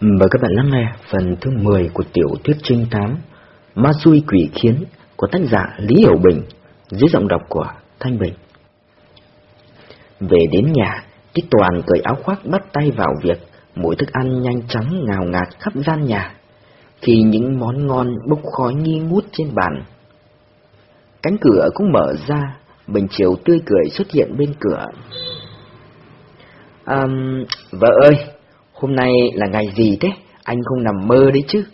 Mời các bạn lắng nghe phần thứ 10 của tiểu thuyết trinh thám Ma Xui Quỷ Khiến của tác giả Lý Hiểu Bình dưới giọng đọc của Thanh Bình. Về đến nhà, Tích Toàn cởi áo khoác bắt tay vào việc, mỗi thức ăn nhanh chóng ngào ngạt khắp gian nhà. Khi những món ngon bốc khói nghi ngút trên bàn, cánh cửa cũng mở ra, Bình Chiều tươi cười xuất hiện bên cửa. À, vợ ơi, hôm nay là ngày gì thế? Anh không nằm mơ đấy chứ?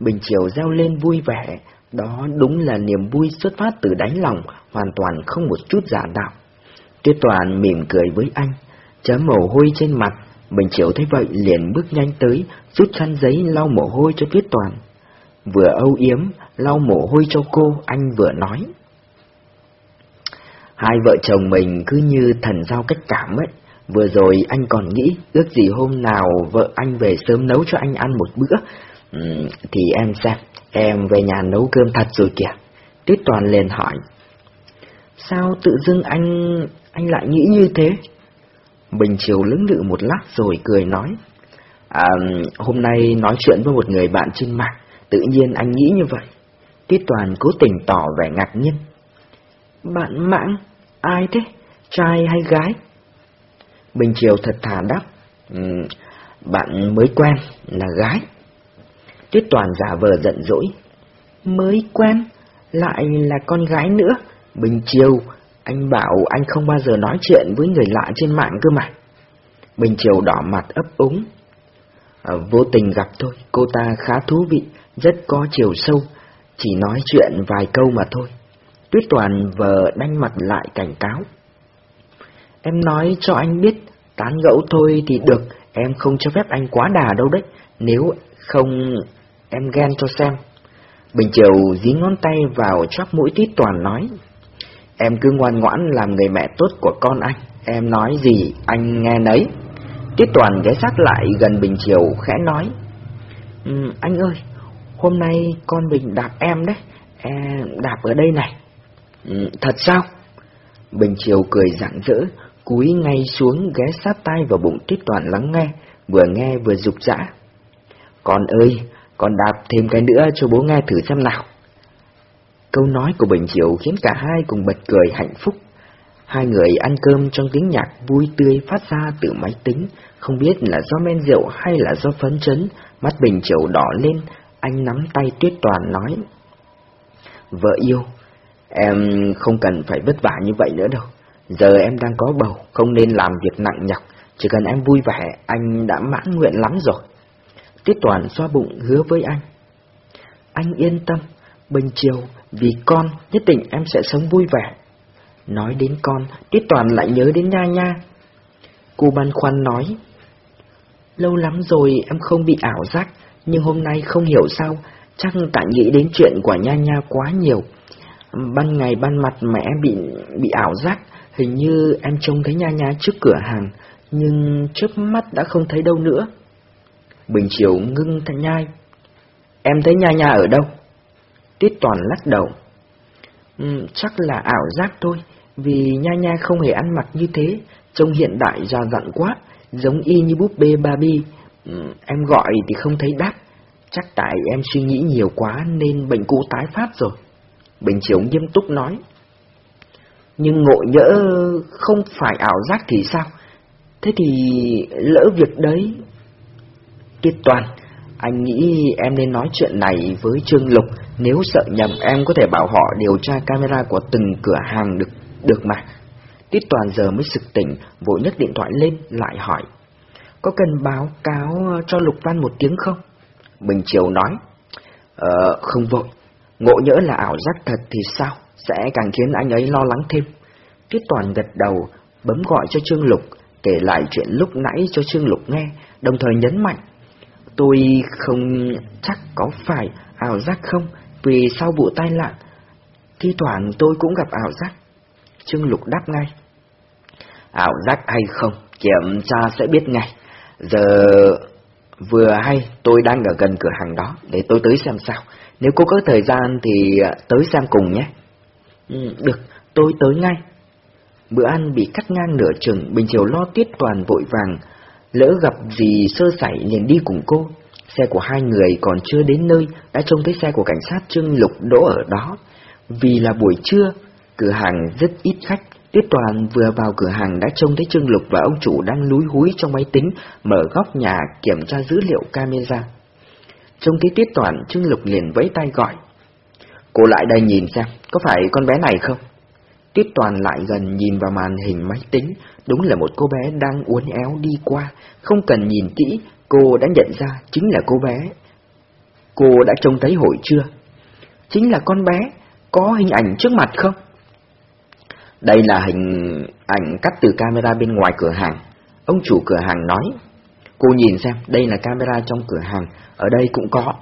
Bình Chiều reo lên vui vẻ, đó đúng là niềm vui xuất phát từ đáy lòng, hoàn toàn không một chút giả đạo. Tuyết Toàn mỉm cười với anh, chấm mồ hôi trên mặt, Bình Triều thấy vậy liền bước nhanh tới, rút khăn giấy lau mồ hôi cho Tuyết Toàn. Vừa âu yếm, lau mồ hôi cho cô, anh vừa nói. Hai vợ chồng mình cứ như thần giao cách cảm ấy. Vừa rồi anh còn nghĩ ước gì hôm nào vợ anh về sớm nấu cho anh ăn một bữa. Ừ, thì em xem, em về nhà nấu cơm thật rồi kìa. Tuyết Toàn liền hỏi. Sao tự dưng anh anh lại nghĩ như thế? Bình Chiều lưỡng lự một lát rồi cười nói. À, hôm nay nói chuyện với một người bạn trên mạng, tự nhiên anh nghĩ như vậy. Tuyết Toàn cố tình tỏ vẻ ngạc nhiên. Bạn mạng? Ai thế? Trai hay gái? Bình Triều thật thà đáp, ừ, bạn mới quen, là gái. Tuyết Toàn giả vờ giận dỗi, mới quen, lại là con gái nữa. Bình Triều, anh bảo anh không bao giờ nói chuyện với người lạ trên mạng cơ mà. Bình Triều đỏ mặt ấp úng. À, vô tình gặp thôi, cô ta khá thú vị, rất có chiều sâu, chỉ nói chuyện vài câu mà thôi. Tuyết Toàn vờ đanh mặt lại cảnh cáo. Em nói cho anh biết, tán gẫu thôi thì được, em không cho phép anh quá đà đâu đấy, nếu không em ghen cho xem. Bình Triều dí ngón tay vào chóp mũi tít Toàn nói. Em cứ ngoan ngoãn làm người mẹ tốt của con anh, em nói gì anh nghe nấy. Tiết Toàn ghé sát lại gần Bình Triều khẽ nói. Um, anh ơi, hôm nay con Bình đạp em đấy, em đạp ở đây này. Um, thật sao? Bình Triều cười rạng rỡ, cúi ngay xuống ghé sát tay vào bụng Tuyết Toàn lắng nghe, vừa nghe vừa dục dã. Con ơi, con đạp thêm cái nữa cho bố nghe thử xem nào. Câu nói của Bình Diệu khiến cả hai cùng bật cười hạnh phúc. Hai người ăn cơm trong tiếng nhạc vui tươi phát ra từ máy tính, không biết là do men rượu hay là do phấn chấn, mắt Bình Diệu đỏ lên, anh nắm tay Tuyết Toàn nói. Vợ yêu, em không cần phải vất vả như vậy nữa đâu. Giờ em đang có bầu, không nên làm việc nặng nhọc, chỉ cần em vui vẻ, anh đã mãn nguyện lắm rồi. Tiết Toàn xoa bụng hứa với anh. Anh yên tâm, Bình Chiều, vì con nhất định em sẽ sống vui vẻ. Nói đến con, Tiết Toàn lại nhớ đến Nha Nha. Cô băn khoăn nói. Lâu lắm rồi em không bị ảo giác, nhưng hôm nay không hiểu sao, chắc tại nghĩ đến chuyện của Nha Nha quá nhiều. Ban ngày ban mặt mà em bị bị ảo giác, Hình như em trông thấy Nha Nha trước cửa hàng, nhưng chớp mắt đã không thấy đâu nữa. Bình Chiều ngưng thanh nhai. Em thấy Nha Nha ở đâu? Tiết Toàn lắc đầu. Ừ, chắc là ảo giác thôi, vì Nha Nha không hề ăn mặc như thế, trông hiện đại già dặn quá, giống y như búp bê Barbie. Ừ, em gọi thì không thấy đáp, chắc tại em suy nghĩ nhiều quá nên bệnh cũ tái phát rồi. Bình Chiều nghiêm túc nói. Nhưng ngộ nhỡ không phải ảo giác thì sao? Thế thì lỡ việc đấy... Tiết toàn, anh nghĩ em nên nói chuyện này với Trương Lục, nếu sợ nhầm em có thể bảo họ điều tra camera của từng cửa hàng được được mà. Tiết toàn giờ mới sực tỉnh, vội nhấc điện thoại lên, lại hỏi. Có cần báo cáo cho Lục Văn một tiếng không? Bình Triều nói. Ờ, không vội. Ngộ nhỡ là ảo giác thật thì sao? Sẽ càng khiến anh ấy lo lắng thêm. Tuyết Toàn gật đầu, bấm gọi cho Trương Lục, kể lại chuyện lúc nãy cho Trương Lục nghe, đồng thời nhấn mạnh. Tôi không chắc có phải ảo giác không, vì sau vụ tai nạn, thi thoảng tôi cũng gặp ảo giác. Trương Lục đáp ngay. Ảo giác hay không, kiểm tra sẽ biết ngay. Giờ vừa hay tôi đang ở gần cửa hàng đó, để tôi tới xem sao. Nếu cô có thời gian thì à, tới xem cùng nhé. Ừ, được, tôi tới ngay. Bữa ăn bị cắt ngang nửa chừng, Bình Triều lo tiết toàn vội vàng, Lỡ gặp gì sơ sẩy liền đi cùng cô. Xe của hai người còn chưa đến nơi, đã trông thấy xe của cảnh sát Trương Lục đỗ ở đó. Vì là buổi trưa, cửa hàng rất ít khách, Tiết Toàn vừa vào cửa hàng đã trông thấy Trương Lục và ông chủ đang lúi húi trong máy tính, mở góc nhà kiểm tra dữ liệu camera. Trông thấy Tiết Toàn, Trương Lục liền vẫy tay gọi. Cô lại đây nhìn xem, có phải con bé này không? Tiết Toàn lại gần nhìn vào màn hình máy tính, đúng là một cô bé đang uốn éo đi qua, không cần nhìn kỹ, cô đã nhận ra chính là cô bé. Cô đã trông thấy hồi chưa? Chính là con bé, có hình ảnh trước mặt không? Đây là hình ảnh cắt từ camera bên ngoài cửa hàng. Ông chủ cửa hàng nói, cô nhìn xem, đây là camera trong cửa hàng, ở đây cũng có.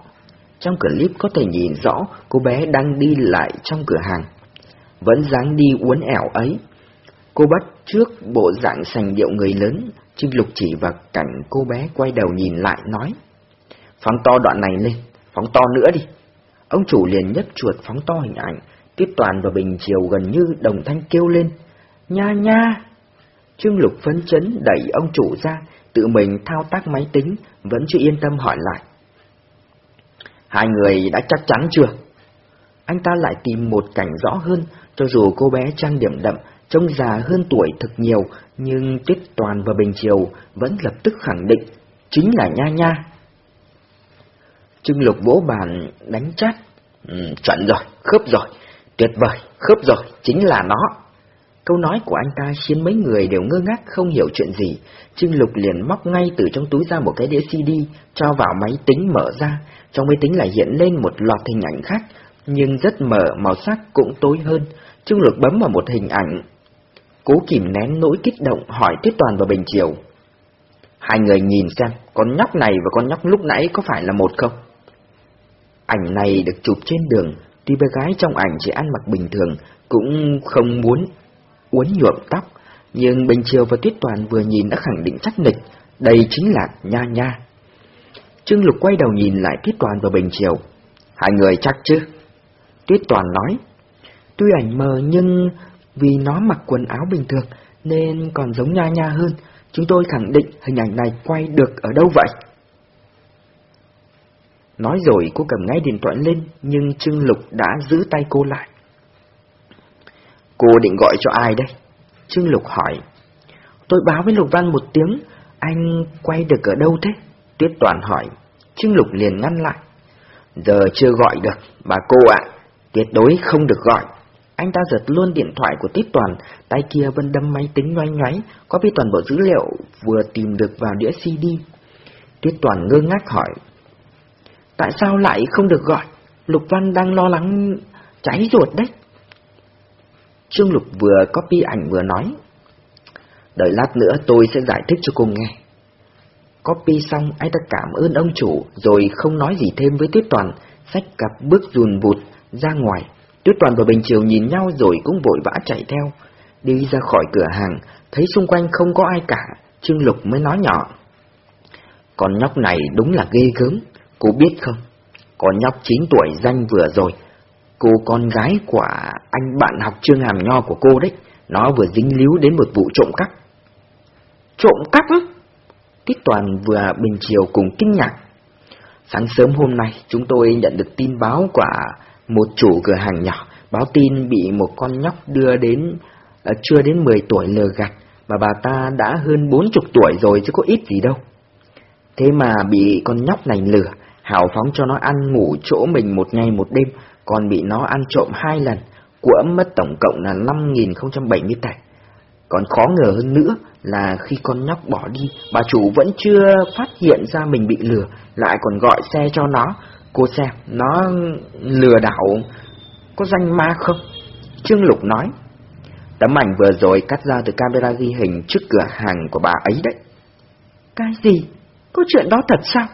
Trong clip có thể nhìn rõ cô bé đang đi lại trong cửa hàng. Vẫn dáng đi uốn ẻo ấy. Cô bắt trước bộ dạng sành điệu người lớn, Trinh Lục chỉ vào cảnh cô bé quay đầu nhìn lại nói. Phóng to đoạn này lên, phóng to nữa đi. Ông chủ liền nhấc chuột phóng to hình ảnh, Tiết Toàn và Bình Triều gần như đồng thanh kêu lên. Nha nha! Trương Lục phấn chấn đẩy ông chủ ra, tự mình thao tác máy tính, vẫn chưa yên tâm hỏi lại. Hai người đã chắc chắn chưa? Anh ta lại tìm một cảnh rõ hơn, cho dù cô bé trang điểm đậm, trông già hơn tuổi thực nhiều, nhưng Tiết Toàn và Bình Triều vẫn lập tức khẳng định, chính là Nha Nha. Trưng Lục vỗ bàn đánh chát. Ừ, chuẩn rồi, khớp rồi, tuyệt vời, khớp rồi, chính là nó. Câu nói của anh ta khiến mấy người đều ngơ ngác không hiểu chuyện gì. Trương Lục liền móc ngay từ trong túi ra một cái đĩa CD, cho vào máy tính mở ra. Trong máy tính lại hiện lên một loạt hình ảnh khác, nhưng rất mờ, màu sắc cũng tối hơn. Trương Lục bấm vào một hình ảnh. Cố kìm nén nỗi kích động hỏi Tiết Toàn và Bình Triều. Hai người nhìn xem, con nhóc này và con nhóc lúc nãy có phải là một không? Ảnh này được chụp trên đường, tuy bé gái trong ảnh chỉ ăn mặc bình thường, cũng không muốn uốn nhuộm tóc, nhưng Bình Triều và Tuyết Toàn vừa nhìn đã khẳng định chắc nịch, đây chính là Nha Nha. Trương Lục quay đầu nhìn lại Tuyết Toàn và Bình Triều. Hai người chắc chứ? Tuyết Toàn nói, tuy ảnh mờ nhưng vì nó mặc quần áo bình thường nên còn giống Nha Nha hơn, chúng tôi khẳng định hình ảnh này quay được ở đâu vậy? Nói rồi cô cầm ngay điện thoại lên, nhưng Trương Lục đã giữ tay cô lại. Cô định gọi cho ai đây? Trương Lục hỏi. Tôi báo với Lục Văn một tiếng, anh quay được ở đâu thế? Tuyết Toàn hỏi. Trương Lục liền ngăn lại. Giờ chưa gọi được, bà cô ạ, tuyệt đối không được gọi. Anh ta giật luôn điện thoại của Tuyết Toàn, tay kia vẫn đâm máy tính nhoay nhoáy, có toàn bộ dữ liệu vừa tìm được vào đĩa CD. Tuyết Toàn ngơ ngác hỏi. Tại sao lại không được gọi? Lục Văn đang lo lắng cháy ruột đấy. Trương Lục vừa copy ảnh vừa nói. Đợi lát nữa tôi sẽ giải thích cho cô nghe. Copy xong, anh ta cảm ơn ông chủ, rồi không nói gì thêm với Tuyết Toàn, sách cặp bước dùn vụt ra ngoài. Tuyết Toàn và Bình Triều nhìn nhau rồi cũng vội vã chạy theo. Đi ra khỏi cửa hàng, thấy xung quanh không có ai cả, Trương Lục mới nói nhỏ. Con nhóc này đúng là ghê gớm, cô biết không? Con nhóc 9 tuổi danh vừa rồi, Cô con gái của anh bạn học trương hàm nho của cô đấy, nó vừa dính líu đến một vụ trộm cắp. Trộm cắp? Tiết Toàn vừa bình chiều cùng kinh ngạc. Sáng sớm hôm nay, chúng tôi nhận được tin báo của một chủ cửa hàng nhỏ, báo tin bị một con nhóc đưa đến, à, chưa đến 10 tuổi lừa gạt, mà bà ta đã hơn 40 tuổi rồi chứ có ít gì đâu. Thế mà bị con nhóc này lừa, hào phóng cho nó ăn ngủ chỗ mình một ngày một đêm, còn bị nó ăn trộm hai lần, của mất tổng cộng là 5.070 tệ. Còn khó ngờ hơn nữa là khi con nhóc bỏ đi, bà chủ vẫn chưa phát hiện ra mình bị lừa, lại còn gọi xe cho nó. Cô xem, nó lừa đảo có danh ma không? Trương Lục nói. Tấm ảnh vừa rồi cắt ra từ camera ghi hình trước cửa hàng của bà ấy đấy. Cái gì? Có chuyện đó thật sao?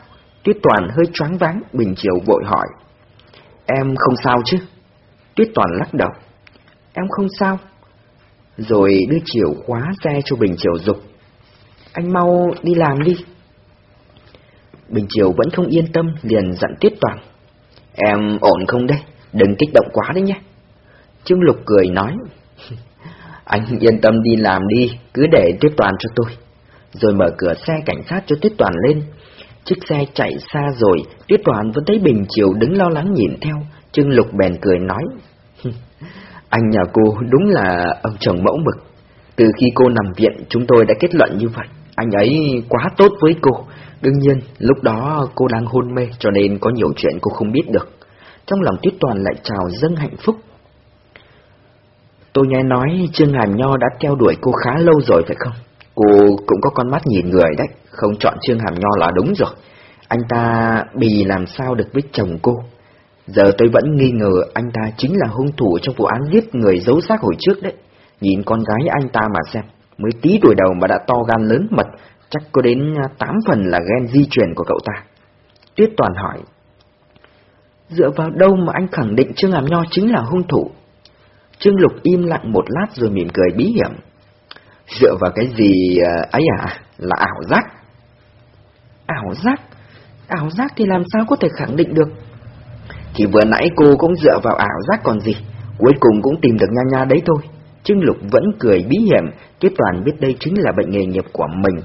Tuyết Toàn hơi choáng váng, Bình Chiều vội hỏi. Em không sao chứ? Tuyết Toàn lắc đầu. Em không sao. Rồi đưa chìa khóa xe cho Bình Triều dục. Anh mau đi làm đi. Bình Triều vẫn không yên tâm, liền dặn Tuyết Toàn. Em ổn không đây? Đừng kích động quá đấy nhé. Trương Lục cười nói. Anh yên tâm đi làm đi, cứ để Tuyết Toàn cho tôi. rồi mở cửa xe cảnh sát cho Tuyết Toàn lên. Chiếc xe chạy xa rồi, Tuyết Toàn vẫn thấy Bình Chiều đứng lo lắng nhìn theo, Trương Lục bèn cười nói. Anh nhà cô đúng là ông chồng mẫu mực. Từ khi cô nằm viện chúng tôi đã kết luận như vậy. Anh ấy quá tốt với cô. Đương nhiên, lúc đó cô đang hôn mê cho nên có nhiều chuyện cô không biết được. Trong lòng Tuyết Toàn lại trào dâng hạnh phúc. Tôi nghe nói Trương Hàm Nho đã theo đuổi cô khá lâu rồi phải không? Cô cũng có con mắt nhìn người đấy, không chọn Trương Hàm Nho là đúng rồi. Anh ta bì làm sao được với chồng cô? Giờ tôi vẫn nghi ngờ anh ta chính là hung thủ trong vụ án giết người giấu xác hồi trước đấy. Nhìn con gái anh ta mà xem, mới tí tuổi đầu mà đã to gan lớn mật, chắc có đến à, tám phần là ghen di truyền của cậu ta. Tuyết Toàn hỏi, Dựa vào đâu mà anh khẳng định Trương Hàm Nho chính là hung thủ? Trương Lục im lặng một lát rồi mỉm cười bí hiểm. Dựa vào cái gì à, ấy à? Là ảo giác. Ảo giác? Ảo giác thì làm sao có thể khẳng định được? Thì vừa nãy cô cũng dựa vào ảo giác còn gì, cuối cùng cũng tìm được nha nha đấy thôi. Trương Lục vẫn cười bí hiểm, Tuyết Toàn biết đây chính là bệnh nghề nghiệp của mình.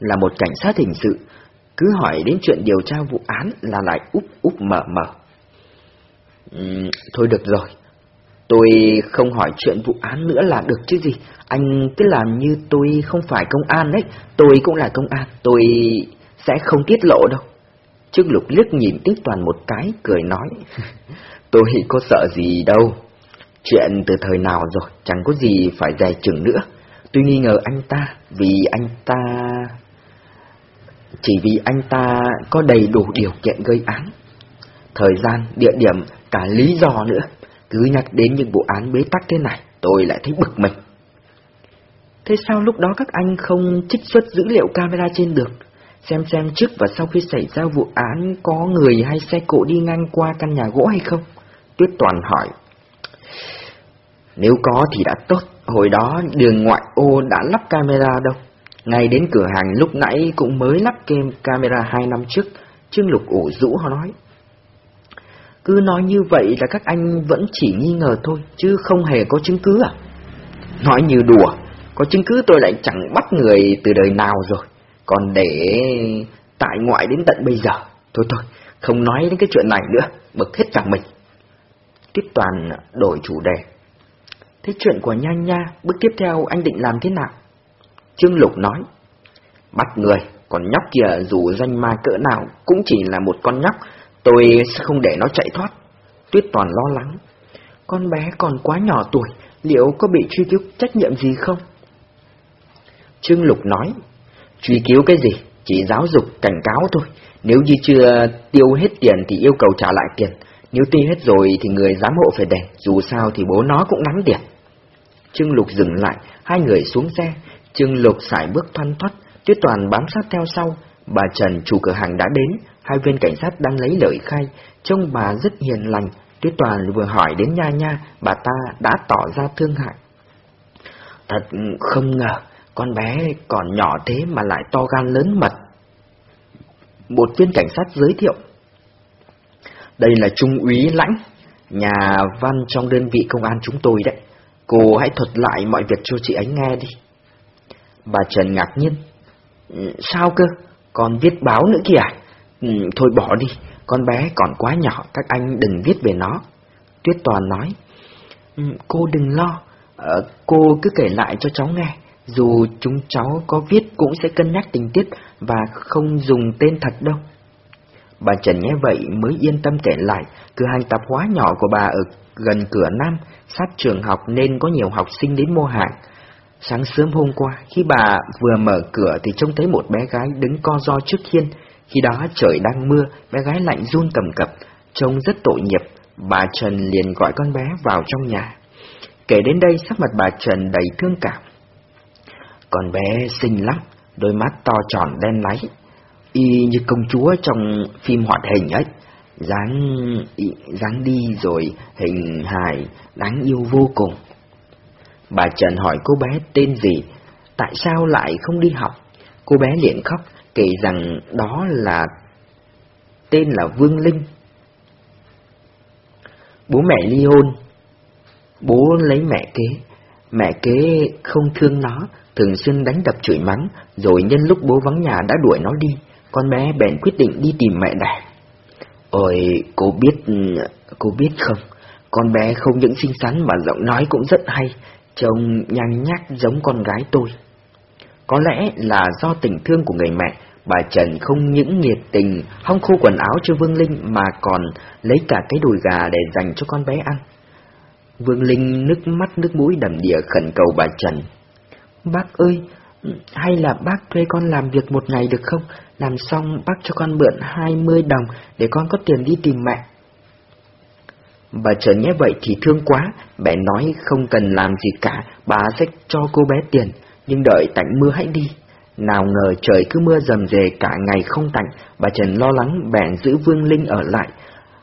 Là một cảnh sát hình sự, cứ hỏi đến chuyện điều tra vụ án là lại úp úp mở mở. Uhm, thôi được rồi, tôi không hỏi chuyện vụ án nữa là được chứ gì. Anh cứ làm như tôi không phải công an đấy, tôi cũng là công an, tôi sẽ không tiết lộ đâu. Trương Lục liếc nhìn Tiết Toàn một cái, cười nói, tôi có sợ gì đâu. Chuyện từ thời nào rồi, chẳng có gì phải dè chừng nữa. Tôi nghi ngờ anh ta, vì anh ta... Chỉ vì anh ta có đầy đủ điều kiện gây án. Thời gian, địa điểm, cả lý do nữa. Cứ nhắc đến những vụ án bế tắc thế này, tôi lại thấy bực mình. Thế sao lúc đó các anh không trích xuất dữ liệu camera trên đường? Xem xem trước và sau khi xảy ra vụ án có người hay xe cộ đi ngang qua căn nhà gỗ hay không? Tuyết Toàn hỏi. Nếu có thì đã tốt, hồi đó đường ngoại ô đã lắp camera đâu. Ngay đến cửa hàng lúc nãy cũng mới lắp kem camera hai năm trước, Trương Lục ủ rũ họ nói. Cứ nói như vậy là các anh vẫn chỉ nghi ngờ thôi, chứ không hề có chứng cứ à? Nói như đùa, có chứng cứ tôi lại chẳng bắt người từ đời nào rồi, còn để tại ngoại đến tận bây giờ. Thôi thôi, không nói đến cái chuyện này nữa, bực hết cả mình. Tiếp toàn đổi chủ đề. Thế chuyện của Nha Nha, bước tiếp theo anh định làm thế nào? Trương Lục nói, bắt người, còn nhóc kia dù danh ma cỡ nào cũng chỉ là một con nhóc, tôi sẽ không để nó chạy thoát. Tuyết toàn lo lắng. Con bé còn quá nhỏ tuổi, liệu có bị truy cứu trách nhiệm gì không? Trương Lục nói, truy cứu cái gì, chỉ giáo dục, cảnh cáo thôi. Nếu như chưa tiêu hết tiền thì yêu cầu trả lại tiền, nếu tiêu hết rồi thì người giám hộ phải đền, dù sao thì bố nó cũng nắm tiền. Trương Lục dừng lại, hai người xuống xe, Trương Lục sải bước thoăn thoắt, Tuyết Toàn bám sát theo sau. Bà Trần, chủ cửa hàng đã đến, hai viên cảnh sát đang lấy lời khai, trông bà rất hiền lành. Tuyết Toàn vừa hỏi đến Nha Nha, bà ta đã tỏ ra thương hại. Thật không ngờ, con bé còn nhỏ thế mà lại to gan lớn mật. Một viên cảnh sát giới thiệu. Đây là Trung úy Lãnh, nhà văn trong đơn vị công an chúng tôi đấy. Cô hãy thuật lại mọi việc cho chị ấy nghe đi. Bà Trần ngạc nhiên. Ừ, sao cơ? Còn viết báo nữa kìa? Ừ, thôi bỏ đi, con bé còn quá nhỏ, các anh đừng viết về nó. Tuyết Toàn nói. Ừ, cô đừng lo, ờ, cô cứ kể lại cho cháu nghe. Dù chúng cháu có viết cũng sẽ cân nhắc tình tiết và không dùng tên thật đâu. Bà Trần nghe vậy mới yên tâm kể lại, cửa hàng tạp hóa nhỏ của bà ở gần cửa Nam, sát trường học nên có nhiều học sinh đến mua hàng. Sáng sớm hôm qua, khi bà vừa mở cửa thì trông thấy một bé gái đứng co ro trước hiên. Khi đó trời đang mưa, bé gái lạnh run cầm cập, trông rất tội nghiệp. Bà Trần liền gọi con bé vào trong nhà. Kể đến đây sắc mặt bà Trần đầy thương cảm. Con bé xinh lắm, đôi mắt to tròn đen láy, y như công chúa trong phim hoạt hình ấy. dáng dáng đi rồi hình hài đáng yêu vô cùng. Bà Trần hỏi cô bé tên gì, tại sao lại không đi học? Cô bé liền khóc, kể rằng đó là tên là Vương Linh. Bố mẹ ly hôn, bố lấy mẹ kế, mẹ kế không thương nó, thường xuyên đánh đập chửi mắng, rồi nhân lúc bố vắng nhà đã đuổi nó đi, con bé bèn quyết định đi tìm mẹ đẻ. Ôi, cô biết, cô biết không, con bé không những xinh xắn mà giọng nói cũng rất hay, trông nhăn nhác giống con gái tôi. Có lẽ là do tình thương của người mẹ, bà Trần không những nhiệt tình hong khô quần áo cho Vương Linh mà còn lấy cả cái đùi gà để dành cho con bé ăn. Vương Linh nước mắt nước mũi đầm đìa khẩn cầu bà Trần. Bác ơi, hay là bác thuê con làm việc một ngày được không? Làm xong bác cho con mượn 20 đồng để con có tiền đi tìm mẹ. Bà Trần nghe vậy thì thương quá, mẹ nói không cần làm gì cả, bà sẽ cho cô bé tiền, nhưng đợi tạnh mưa hãy đi. Nào ngờ trời cứ mưa dầm dề cả ngày không tạnh, bà Trần lo lắng bèn giữ Vương Linh ở lại.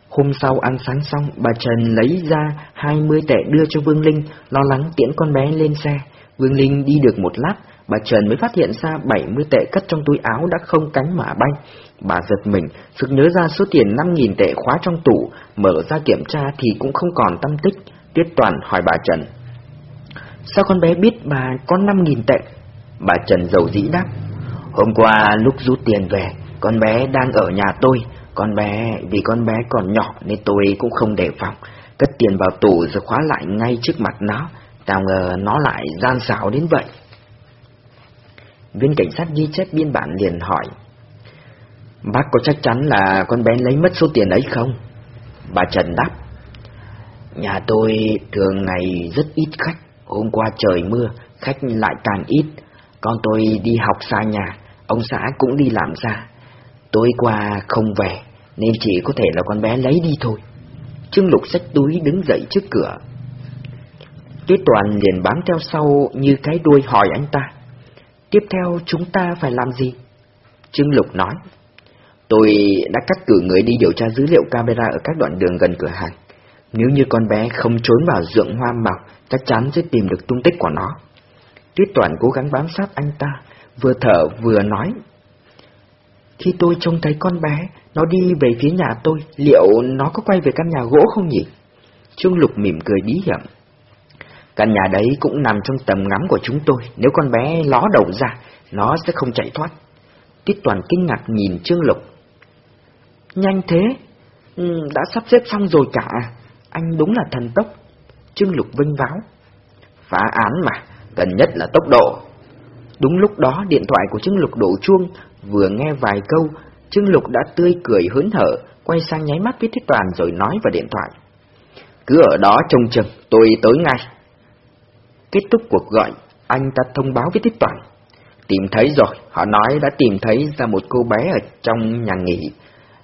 Hôm sau ăn sáng xong, bà Trần lấy ra 20 tệ đưa cho Vương Linh, lo lắng tiễn con bé lên xe. Vương Linh đi được một lát, bà Trần mới phát hiện ra 70 tệ cất trong túi áo đã không cánh mà bay. Bà giật mình, sực nhớ ra số tiền 5.000 tệ khóa trong tủ, mở ra kiểm tra thì cũng không còn tâm tích. tiết Toàn hỏi bà Trần. Sao con bé biết bà có 5.000 tệ? Bà Trần dầu dĩ đáp. Hôm qua lúc rút tiền về, con bé đang ở nhà tôi. Con bé, vì con bé còn nhỏ nên tôi cũng không đề phòng. Cất tiền vào tủ rồi khóa lại ngay trước mặt nó. Tao ngờ nó lại gian xảo đến vậy. Viên cảnh sát ghi chép biên bản liền hỏi. Bác có chắc chắn là con bé lấy mất số tiền ấy không? Bà Trần đáp. Nhà tôi thường ngày rất ít khách. Hôm qua trời mưa, khách lại càng ít. Con tôi đi học xa nhà, ông xã cũng đi làm xa. Tối qua không về, nên chỉ có thể là con bé lấy đi thôi. Trương Lục xách túi đứng dậy trước cửa. Tuyết Toàn liền bám theo sau như cái đuôi hỏi anh ta. Tiếp theo chúng ta phải làm gì? Trương Lục nói. Tôi đã cắt cử người đi điều tra dữ liệu camera ở các đoạn đường gần cửa hàng. Nếu như con bé không trốn vào ruộng hoa mọc, chắc chắn sẽ tìm được tung tích của nó. Tuyết Toàn cố gắng bám sát anh ta, vừa thở vừa nói. Khi tôi trông thấy con bé, nó đi về phía nhà tôi, liệu nó có quay về căn nhà gỗ không nhỉ? Trương Lục mỉm cười bí hiểm. Căn nhà đấy cũng nằm trong tầm ngắm của chúng tôi, nếu con bé ló đầu ra, nó sẽ không chạy thoát. Tuyết Toàn kinh ngạc nhìn Trương Lục. Nhanh thế, ừ, đã sắp xếp xong rồi cả, anh đúng là thần tốc. Trương Lục vinh váo. Phá án mà, cần nhất là tốc độ. Đúng lúc đó điện thoại của Trương Lục đổ chuông, vừa nghe vài câu, Trương Lục đã tươi cười hớn hở, quay sang nháy mắt với thích Toàn rồi nói vào điện thoại. Cứ ở đó trông chừng, tôi tới ngay. Kết thúc cuộc gọi, anh ta thông báo với thích Toàn. Tìm thấy rồi, họ nói đã tìm thấy ra một cô bé ở trong nhà nghỉ.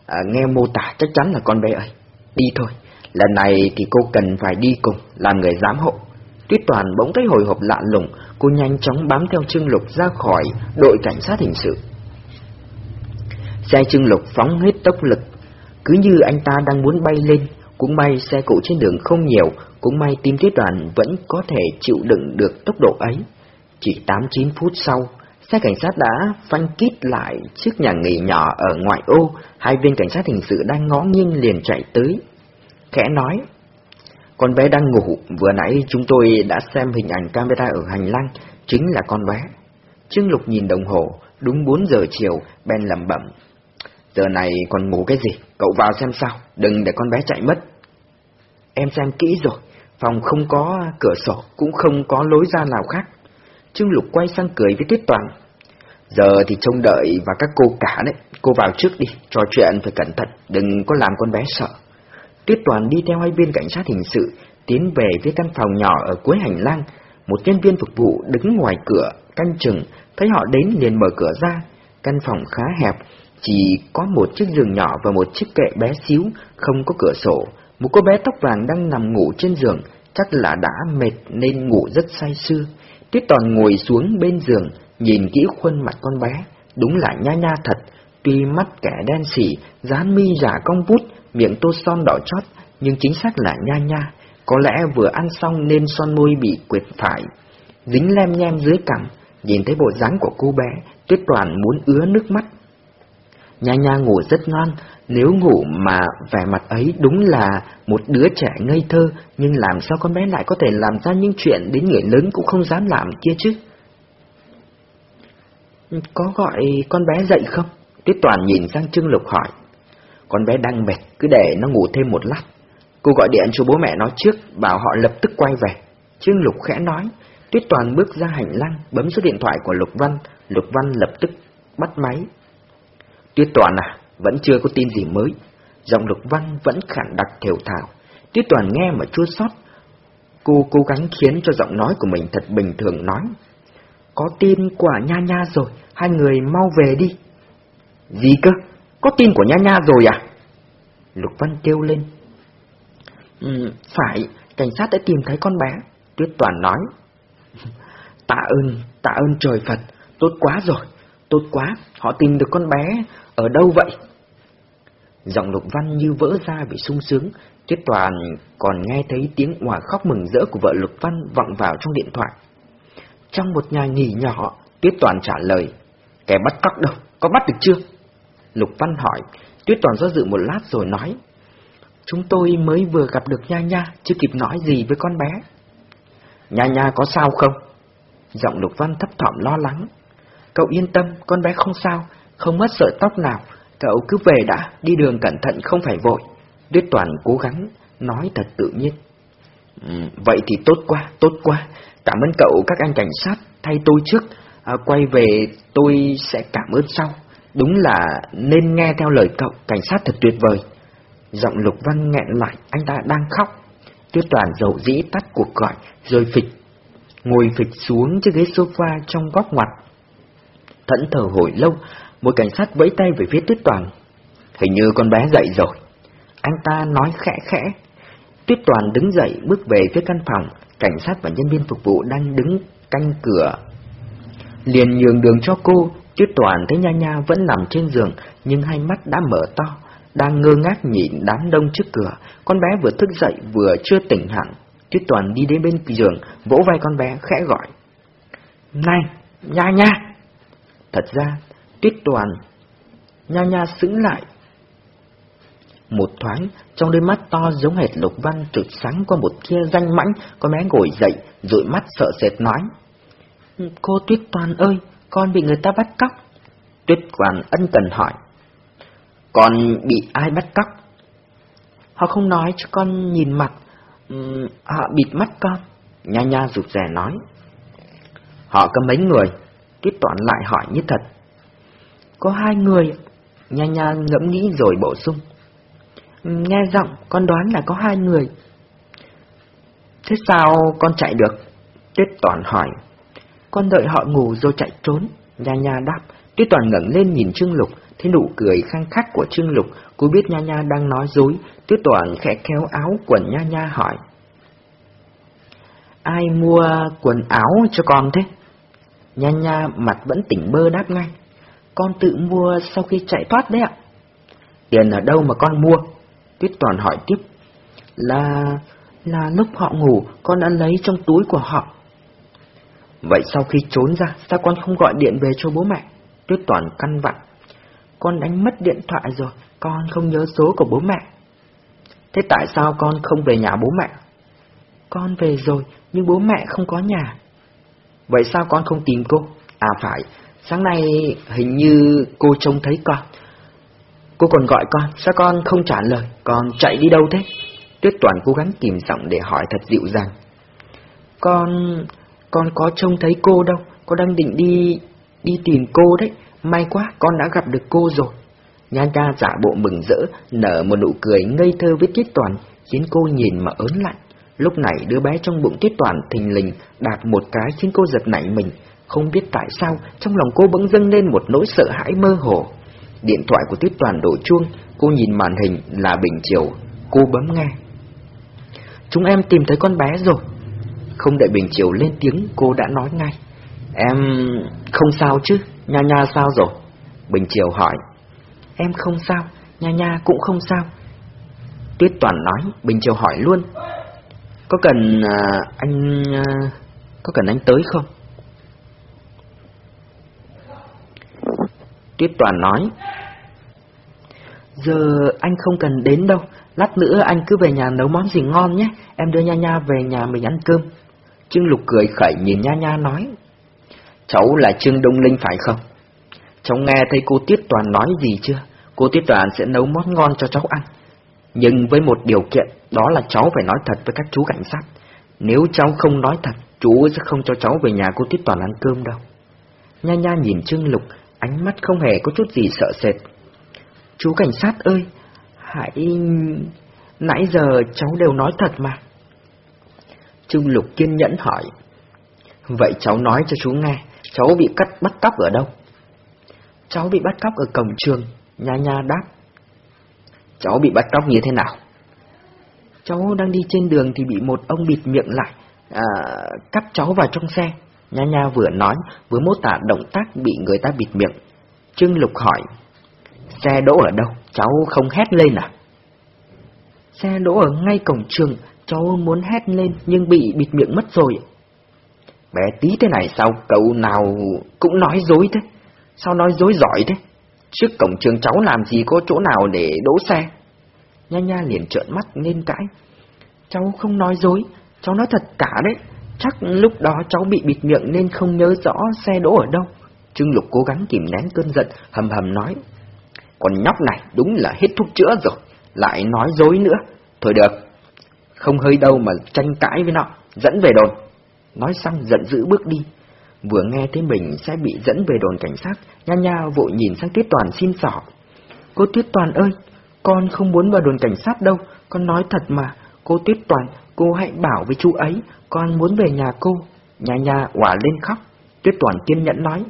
À, nghe mô tả chắc chắn là con bé ấy. Đi thôi, lần này thì cô cần phải đi cùng, làm người giám hộ. Tuyết Toàn bỗng thấy hồi hộp lạ lùng, cô nhanh chóng bám theo Trương Lục ra khỏi đội cảnh sát hình sự. Xe Trương Lục phóng hết tốc lực, cứ như anh ta đang muốn bay lên, cũng may xe cộ trên đường không nhiều, cũng may tim Tuyết Toàn vẫn có thể chịu đựng được tốc độ ấy. Chỉ 8-9 phút sau, xe cảnh sát đã phanh kít lại trước nhà nghỉ nhỏ ở ngoại ô, hai viên cảnh sát hình sự đang ngó nghiêng liền chạy tới. Khẽ nói, con bé đang ngủ, vừa nãy chúng tôi đã xem hình ảnh camera ở hành lang, chính là con bé. Trương Lục nhìn đồng hồ, đúng 4 giờ chiều, Ben lẩm bẩm. Giờ này còn ngủ cái gì, cậu vào xem sao, đừng để con bé chạy mất. Em xem kỹ rồi, phòng không có cửa sổ, cũng không có lối ra nào khác. Trương Lục quay sang cười với Tuyết Toàn. Giờ thì trông đợi và các cô cả đấy, cô vào trước đi, trò chuyện phải cẩn thận, đừng có làm con bé sợ. Tuyết Toàn đi theo hai viên cảnh sát hình sự, tiến về phía căn phòng nhỏ ở cuối hành lang. Một nhân viên phục vụ đứng ngoài cửa, canh chừng, thấy họ đến liền mở cửa ra. Căn phòng khá hẹp, chỉ có một chiếc giường nhỏ và một chiếc kệ bé xíu, không có cửa sổ. Một cô bé tóc vàng đang nằm ngủ trên giường, chắc là đã mệt nên ngủ rất say sưa. Tuyết Toàn ngồi xuống bên giường, nhìn kỹ khuôn mặt con bé, đúng là nha nha thật, tuy mắt kẻ đen xỉ, dán mi giả cong vút, miệng tô son đỏ chót, nhưng chính xác là nha nha, có lẽ vừa ăn xong nên son môi bị quệt phải, dính lem nhem dưới cằm, nhìn thấy bộ dáng của cô bé, Tuyết Toàn muốn ứa nước mắt. Nha nha ngủ rất ngon, nếu ngủ mà vẻ mặt ấy đúng là một đứa trẻ ngây thơ, nhưng làm sao con bé lại có thể làm ra những chuyện đến người lớn cũng không dám làm kia chứ? Có gọi con bé dậy không? Tuyết Toàn nhìn sang Trương Lục hỏi. Con bé đang mệt, cứ để nó ngủ thêm một lát. Cô gọi điện cho bố mẹ nó trước, bảo họ lập tức quay về. Trương Lục khẽ nói. Tuyết Toàn bước ra hành lang, bấm số điện thoại của Lục Văn. Lục Văn lập tức bắt máy. Tuyết Toàn à, vẫn chưa có tin gì mới. Giọng Lục Văn vẫn khản đặc thều thào. Tuyết Toàn nghe mà chua xót. Cô cố gắng khiến cho giọng nói của mình thật bình thường nói. Có tin quả Nha Nha rồi, hai người mau về đi. Gì cơ? Có tin của Nha Nha rồi à? Lục Văn kêu lên. Ừ, phải, cảnh sát đã tìm thấy con bé. Tuyết Toàn nói. Tạ ơn, tạ ơn trời Phật, tốt quá rồi, tốt quá, họ tìm được con bé, ở đâu vậy? Giọng Lục Văn như vỡ ra vì sung sướng, Tuyết Toàn còn nghe thấy tiếng hòa khóc mừng rỡ của vợ Lục Văn vọng vào trong điện thoại. Trong một nhà nghỉ nhỏ, Tuyết Toàn trả lời, kẻ bắt cóc đâu, có bắt được chưa? Lục Văn hỏi, Tuyết Toàn do dự một lát rồi nói, chúng tôi mới vừa gặp được Nha Nha, chưa kịp nói gì với con bé. Nha Nha có sao không? Giọng Lục Văn thấp thỏm lo lắng. Cậu yên tâm, con bé không sao, không mất sợi tóc nào, cậu cứ về đã, đi đường cẩn thận không phải vội. Tuyết Toàn cố gắng, nói thật tự nhiên. Ừ, vậy thì tốt quá, tốt quá, cảm ơn cậu các anh cảnh sát, thay tôi trước, à, quay về tôi sẽ cảm ơn sau. Đúng là nên nghe theo lời cậu, cảnh sát thật tuyệt vời. Giọng Lục Văn nghẹn lại, anh ta đang khóc. Tuyết Toàn dầu dĩ tắt cuộc gọi, rồi phịch, ngồi phịch xuống chiếc ghế sofa trong góc ngoặt. Thẫn thờ hồi lâu, một cảnh sát vẫy tay về phía Tuyết Toàn. Hình như con bé dậy rồi. Anh ta nói khẽ khẽ. Tuyết Toàn đứng dậy bước về phía căn phòng, cảnh sát và nhân viên phục vụ đang đứng canh cửa. Liền nhường đường cho cô, Tuyết Toàn thấy Nha Nha vẫn nằm trên giường, nhưng hai mắt đã mở to, đang ngơ ngác nhìn đám đông trước cửa. Con bé vừa thức dậy vừa chưa tỉnh hẳn. Tuyết Toàn đi đến bên giường, vỗ vai con bé khẽ gọi. Này, Nha Nha! Thật ra, Tuyết Toàn, Nha Nha sững lại. Một thoáng, trong đôi mắt to giống hệt lục văn trượt sáng qua một kia danh mãnh, con bé ngồi dậy, dụi mắt sợ sệt nói. Cô Tuyết Toàn ơi, con bị người ta bắt cóc. Tuyết Toàn ân cần hỏi. Con bị ai bắt cóc? Họ không nói cho con nhìn mặt, uhm, họ bịt mắt con. Nha Nha rụt rè nói. Họ có mấy người? Tuyết Toàn lại hỏi như thật. Có hai người. Nha Nha ngẫm nghĩ rồi bổ sung. Nghe giọng, con đoán là có hai người. Thế sao con chạy được? Tuyết Toàn hỏi. Con đợi họ ngủ rồi chạy trốn. Nha Nha đáp. Tuyết Toàn ngẩng lên nhìn Trương Lục, thấy nụ cười khăng khắc của Trương Lục, cô biết Nha Nha đang nói dối. Tuyết Toàn khẽ kéo áo quần Nha Nha hỏi. Ai mua quần áo cho con thế? Nha Nha mặt vẫn tỉnh bơ đáp ngay. Con tự mua sau khi chạy thoát đấy ạ. Tiền ở đâu mà con mua? Tuyết Toàn hỏi tiếp. Là... là lúc họ ngủ, con đã lấy trong túi của họ. Vậy sau khi trốn ra, sao con không gọi điện về cho bố mẹ? Tuyết Toàn căn vặn. Con đánh mất điện thoại rồi, con không nhớ số của bố mẹ. Thế tại sao con không về nhà bố mẹ? Con về rồi, nhưng bố mẹ không có nhà. Vậy sao con không tìm cô? À phải, sáng nay hình như cô trông thấy con. Cô còn gọi con, sao con không trả lời, con chạy đi đâu thế? Tuyết Toàn cố gắng tìm giọng để hỏi thật dịu dàng. Con con có trông thấy cô đâu, con đang định đi... đi tìm cô đấy, may quá con đã gặp được cô rồi. nhan cha giả bộ mừng rỡ, nở một nụ cười ngây thơ với Tuyết Toàn, khiến cô nhìn mà ớn lạnh. Lúc này đứa bé trong bụng Tuyết Toàn thình lình đạp một cái khiến cô giật nảy mình, không biết tại sao trong lòng cô bỗng dâng lên một nỗi sợ hãi mơ hồ. Điện thoại của Tuyết Toàn đổ chuông, cô nhìn màn hình là Bình Triều, cô bấm nghe. Chúng em tìm thấy con bé rồi. Không đợi Bình Triều lên tiếng, cô đã nói ngay. Em không sao chứ, Nha Nha sao rồi? Bình Triều hỏi. Em không sao, Nha Nha cũng không sao. Tuyết Toàn nói, Bình Triều hỏi luôn. Có cần à, anh... À, có cần anh tới không? Tuyết Toàn nói. Giờ anh không cần đến đâu, lát nữa anh cứ về nhà nấu món gì ngon nhé, em đưa Nha Nha về nhà mình ăn cơm. Trương Lục cười khẩy nhìn Nha Nha nói. Cháu là Trương Đông Linh phải không? cháu nghe thấy cô Tiết Toàn nói gì chưa? Cô Tiết Toàn sẽ nấu món ngon cho cháu ăn. Nhưng với một điều kiện, đó là cháu phải nói thật với các chú cảnh sát. Nếu cháu không nói thật, chú sẽ không cho cháu về nhà cô Tiết Toàn ăn cơm đâu. Nha nha nhìn Trương Lục, ánh mắt không hề có chút gì sợ sệt. Chú cảnh sát ơi, hãy... Nãy giờ cháu đều nói thật mà. Trương Lục kiên nhẫn hỏi. Vậy cháu nói cho chú nghe, cháu bị cắt bắt cóc ở đâu? Cháu bị bắt cóc ở cổng trường, Nha Nha đáp. Cháu bị bắt cóc như thế nào? Cháu đang đi trên đường thì bị một ông bịt miệng lại, à, cắp cháu vào trong xe. Nha Nha vừa nói, vừa mô tả động tác bị người ta bịt miệng. Trương Lục hỏi, xe đỗ ở đâu? Cháu không hét lên à? Xe đỗ ở ngay cổng trường, cháu muốn hét lên nhưng bị bịt miệng mất rồi. Bé tí thế này sao cậu nào cũng nói dối thế? Sao nói dối giỏi thế? Trước cổng trường cháu làm gì có chỗ nào để đỗ xe? Nha Nha liền trợn mắt lên cãi. Cháu không nói dối, cháu nói thật cả đấy. Chắc lúc đó cháu bị bịt miệng nên không nhớ rõ xe đỗ ở đâu. Trương Lục cố gắng kìm nén cơn giận, hầm hầm nói. Còn nhóc này đúng là hết thuốc chữa rồi, lại nói dối nữa. Thôi được, không hơi đâu mà tranh cãi với nó, dẫn về đồn. Nói xong giận dữ bước đi. Vừa nghe thấy mình sẽ bị dẫn về đồn cảnh sát, Nha Nha vội nhìn sang tuyết Toàn xin xỏ. Cô tuyết Toàn ơi, con không muốn vào đồn cảnh sát đâu, con nói thật mà. Cô tuyết Toàn, cô hãy bảo với chú ấy, con muốn về nhà cô. Nha Nha quả lên khóc. tuyết Toàn kiên nhẫn nói.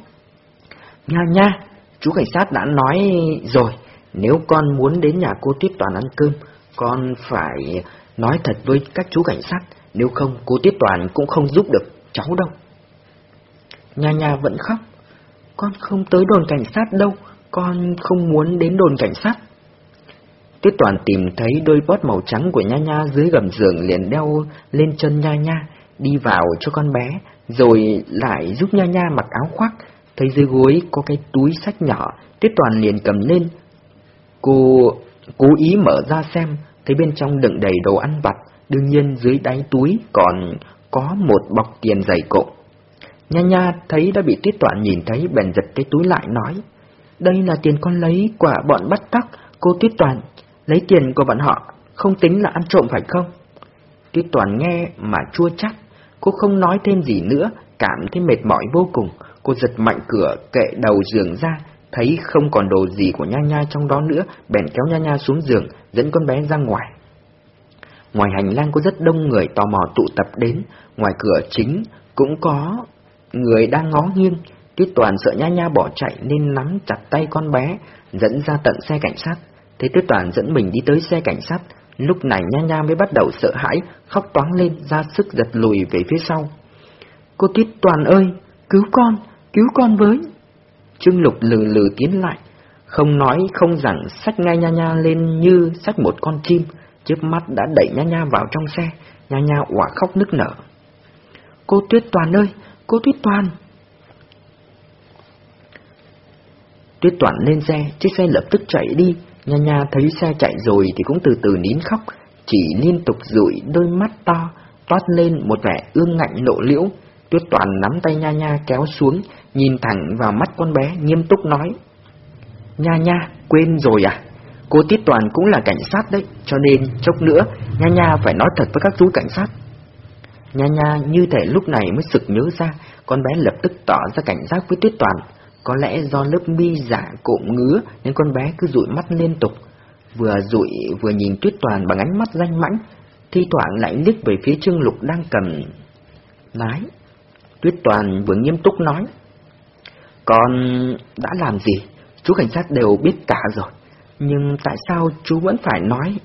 Nha Nha, chú cảnh sát đã nói rồi, nếu con muốn đến nhà cô Tiết Toàn ăn cơm, con phải nói thật với các chú cảnh sát, nếu không cô Tiết Toàn cũng không giúp được cháu đâu. Nha Nha vẫn khóc. Con không tới đồn cảnh sát đâu, con không muốn đến đồn cảnh sát. Tiết Toàn tìm thấy đôi bót màu trắng của Nha Nha dưới gầm giường liền đeo lên chân Nha Nha, đi vào cho con bé, rồi lại giúp Nha Nha mặc áo khoác, thấy dưới gối có cái túi sách nhỏ, Tiết Toàn liền cầm lên. Cô cố ý mở ra xem, thấy bên trong đựng đầy đồ ăn vặt, đương nhiên dưới đáy túi còn có một bọc tiền dày cộm. Nha Nha thấy đã bị Tiết Toàn nhìn thấy bèn giật cái túi lại nói, đây là tiền con lấy quả bọn bắt tắc, cô Tiết Toàn, lấy tiền của bọn họ, không tính là ăn trộm phải không? Tiết Toàn nghe mà chua chắc, cô không nói thêm gì nữa, cảm thấy mệt mỏi vô cùng, cô giật mạnh cửa kệ đầu giường ra, thấy không còn đồ gì của Nha Nha trong đó nữa, bèn kéo Nha Nha xuống giường, dẫn con bé ra ngoài. Ngoài hành lang có rất đông người tò mò tụ tập đến, ngoài cửa chính cũng có người đang ngó nghiêng. Tiết Toàn sợ Nha Nha bỏ chạy nên nắm chặt tay con bé, dẫn ra tận xe cảnh sát. Thế Tiết Toàn dẫn mình đi tới xe cảnh sát, lúc này Nha Nha mới bắt đầu sợ hãi, khóc toáng lên, ra sức giật lùi về phía sau. Cô Tiết Toàn ơi, cứu con, cứu con với. Trương Lục lừ lừ tiến lại, không nói không rằng sách ngay Nha Nha lên như sách một con chim, trước mắt đã đẩy Nha Nha vào trong xe, Nha Nha quả khóc nức nở. Cô Tuyết Toàn ơi, cô Tuyết Toàn! Tuyết Toàn lên xe, chiếc xe lập tức chạy đi, Nha Nha thấy xe chạy rồi thì cũng từ từ nín khóc, chỉ liên tục rụi đôi mắt to, toát lên một vẻ ương ngạnh lộ liễu. Tuyết Toàn nắm tay Nha Nha kéo xuống, nhìn thẳng vào mắt con bé, nghiêm túc nói. Nha Nha, quên rồi à? Cô Tuyết Toàn cũng là cảnh sát đấy, cho nên chốc nữa, Nha Nha phải nói thật với các chú cảnh sát. Nha Nha như thể lúc này mới sực nhớ ra, con bé lập tức tỏ ra cảnh giác với Tuyết Toàn. Có lẽ do lớp mi giả cộm ngứa nên con bé cứ dụi mắt liên tục. Vừa dụi vừa nhìn Tuyết Toàn bằng ánh mắt danh mãnh, thi thoảng lại liếc về phía Trương Lục đang cầm lái. Tuyết Toàn vừa nghiêm túc nói. Con đã làm gì? Chú cảnh sát đều biết cả rồi. Nhưng tại sao chú vẫn phải nói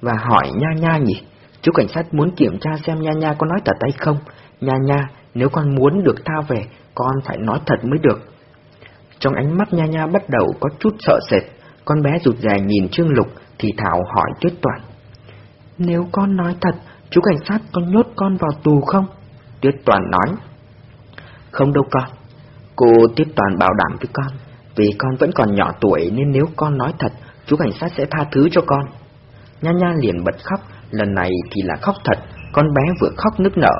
và hỏi Nha Nha nhỉ? Chú cảnh sát muốn kiểm tra xem Nha Nha có nói thật hay không. Nha Nha, nếu con muốn được tha về, con phải nói thật mới được. Trong ánh mắt Nha Nha bắt đầu có chút sợ sệt, con bé rụt rè nhìn Trương Lục thì Thảo hỏi Tuyết Toàn. Nếu con nói thật, chú cảnh sát có nhốt con vào tù không? Tuyết Toàn nói. Không đâu con. Cô Tuyết Toàn bảo đảm với con, vì con vẫn còn nhỏ tuổi nên nếu con nói thật, chú cảnh sát sẽ tha thứ cho con. Nha Nha liền bật khóc, lần này thì là khóc thật, con bé vừa khóc nức nở.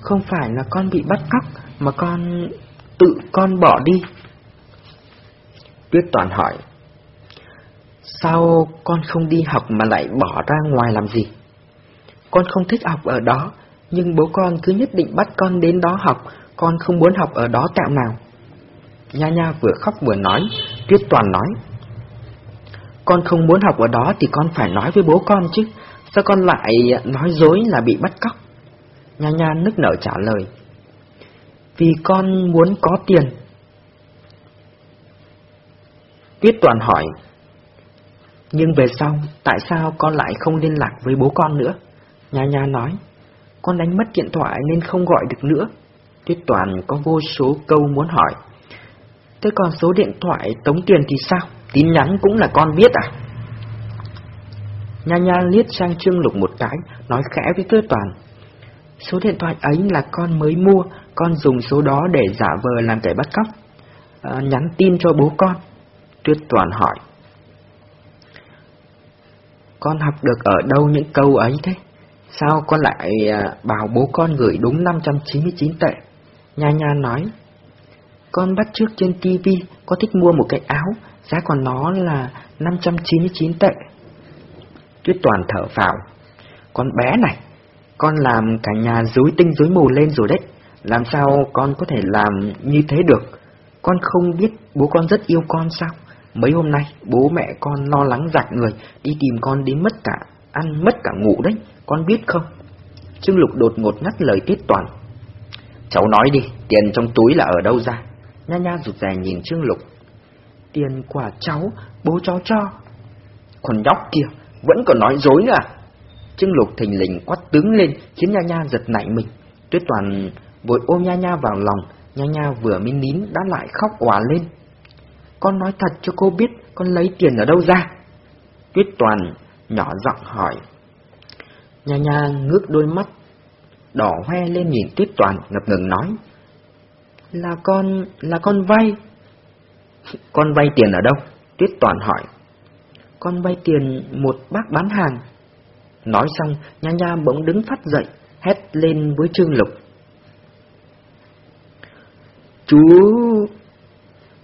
Không phải là con bị bắt cóc, mà con tự con bỏ đi. Tuyết Toàn hỏi. Sao con không đi học mà lại bỏ ra ngoài làm gì? Con không thích học ở đó, nhưng bố con cứ nhất định bắt con đến đó học, con không muốn học ở đó tạm nào. Nha Nha vừa khóc vừa nói, Tuyết Toàn nói. Con không muốn học ở đó thì con phải nói với bố con chứ, sao con lại nói dối là bị bắt cóc? Nha Nha nức nở trả lời. Vì con muốn có tiền. Tuyết Toàn hỏi. Nhưng về sau, tại sao con lại không liên lạc với bố con nữa? Nha Nha nói. Con đánh mất điện thoại nên không gọi được nữa. Tuyết Toàn có vô số câu muốn hỏi. Thế còn số điện thoại tống tiền thì sao? Tin nhắn cũng là con biết à? Nha Nha liếc sang Trương Lục một cái, nói khẽ với Tuyết Toàn. Số điện thoại ấy là con mới mua, con dùng số đó để giả vờ làm kẻ bắt cóc. À, nhắn tin cho bố con. Tuyết Toàn hỏi. Con học được ở đâu những câu ấy thế? Sao con lại à, bảo bố con gửi đúng 599 tệ? Nha Nha nói. Con bắt trước trên tivi có thích mua một cái áo, giá của nó là 599 tệ. Tuyết Toàn thở phào. Con bé này, con làm cả nhà dối tinh dối mù lên rồi đấy. Làm sao con có thể làm như thế được? Con không biết bố con rất yêu con sao? Mấy hôm nay bố mẹ con lo lắng giặc người, đi tìm con đến mất cả ăn mất cả ngủ đấy, con biết không? Trương Lục đột ngột ngắt lời Tiết Toàn. Cháu nói đi, tiền trong túi là ở đâu ra? Nha Nha rụt rè nhìn Trương Lục. Tiền quả cháu, bố cháu cho. Con nhóc kia, vẫn còn nói dối nữa à? Trương Lục thình lình quát tướng lên, khiến Nha Nha giật nảy mình. Tuyết Toàn vội ôm Nha Nha vào lòng, Nha Nha vừa mới nín đã lại khóc òa lên. Con nói thật cho cô biết, con lấy tiền ở đâu ra? Tuyết Toàn nhỏ giọng hỏi. Nha Nha ngước đôi mắt, đỏ hoe lên nhìn Tuyết Toàn ngập ngừng nói. Là con, là con vay. Con vay tiền ở đâu? Tuyết Toàn hỏi. Con vay tiền một bác bán hàng. Nói xong, Nha Nha bỗng đứng phát dậy, hét lên với Trương Lục. Chú...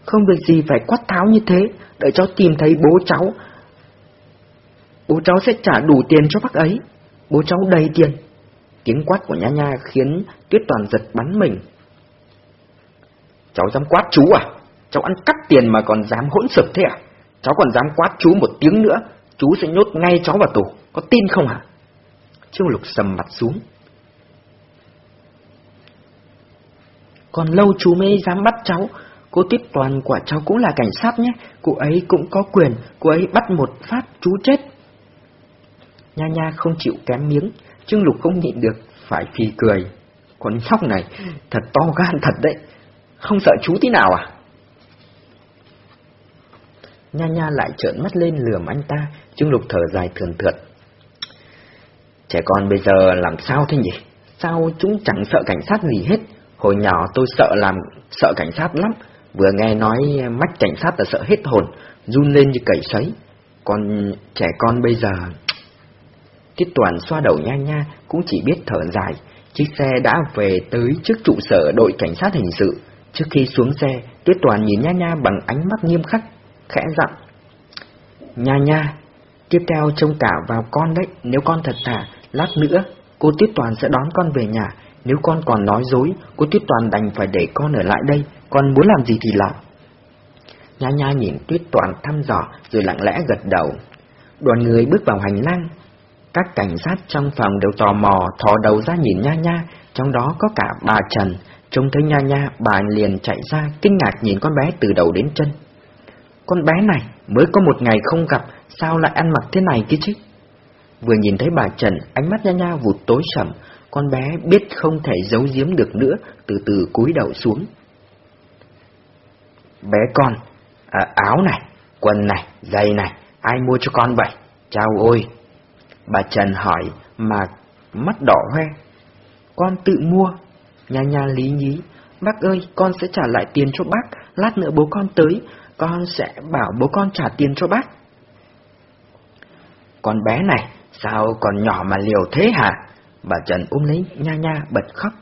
Không việc gì phải quát tháo như thế, đợi cháu tìm thấy bố cháu. Bố cháu sẽ trả đủ tiền cho bác ấy. Bố cháu đầy tiền. Tiếng quát của Nha Nha khiến Tuyết Toàn giật bắn mình. Cháu dám quát chú à? Cháu ăn cắt tiền mà còn dám hỗn sực thế à? Cháu còn dám quát chú một tiếng nữa, chú sẽ nhốt ngay cháu vào tù, có tin không hả? Trương Lục sầm mặt xuống. Còn lâu chú mới dám bắt cháu, cô tuyết toàn quả cháu cũng là cảnh sát nhé, cô ấy cũng có quyền, cô ấy bắt một phát chú chết. Nha nha không chịu kém miếng, Trương Lục không nhịn được, phải phì cười. Con nhóc này thật to gan thật đấy, không sợ chú tí nào à? Nha Nha lại trợn mắt lên lườm anh ta, Trương Lục thở dài thườn thượt. Trẻ con bây giờ làm sao thế nhỉ? Sao chúng chẳng sợ cảnh sát gì hết? Hồi nhỏ tôi sợ làm sợ cảnh sát lắm, vừa nghe nói mắt cảnh sát là sợ hết hồn, run lên như cầy sấy. Còn trẻ con bây giờ... Tiết Toàn xoa đầu Nha Nha cũng chỉ biết thở dài, chiếc xe đã về tới trước trụ sở đội cảnh sát hình sự. Trước khi xuống xe, Tiết Toàn nhìn Nha Nha bằng ánh mắt nghiêm khắc, khẽ dặn. Nha nha, tiếp theo trông cả vào con đấy, nếu con thật thà, lát nữa cô Tuyết Toàn sẽ đón con về nhà, nếu con còn nói dối, cô Tuyết Toàn đành phải để con ở lại đây, con muốn làm gì thì làm. Nha nha nhìn Tuyết Toàn thăm dò rồi lặng lẽ gật đầu. Đoàn người bước vào hành lang, các cảnh sát trong phòng đều tò mò thò đầu ra nhìn Nha Nha, trong đó có cả bà Trần. Trông thấy Nha Nha, bà liền chạy ra, kinh ngạc nhìn con bé từ đầu đến chân. Con bé này mới có một ngày không gặp, sao lại ăn mặc thế này kia chứ? Vừa nhìn thấy bà Trần, ánh mắt Nha Nha vụt tối sầm, con bé biết không thể giấu giếm được nữa, từ từ cúi đầu xuống. Bé con, à, áo này, quần này, giày này, ai mua cho con vậy? Chào ôi! Bà Trần hỏi mà mắt đỏ hoe. Con tự mua. Nha nha lý nhí. Bác ơi, con sẽ trả lại tiền cho bác, lát nữa bố con tới, con sẽ bảo bố con trả tiền cho bác. Con bé này, sao còn nhỏ mà liều thế hả? Bà Trần ôm lấy Nha Nha bật khóc.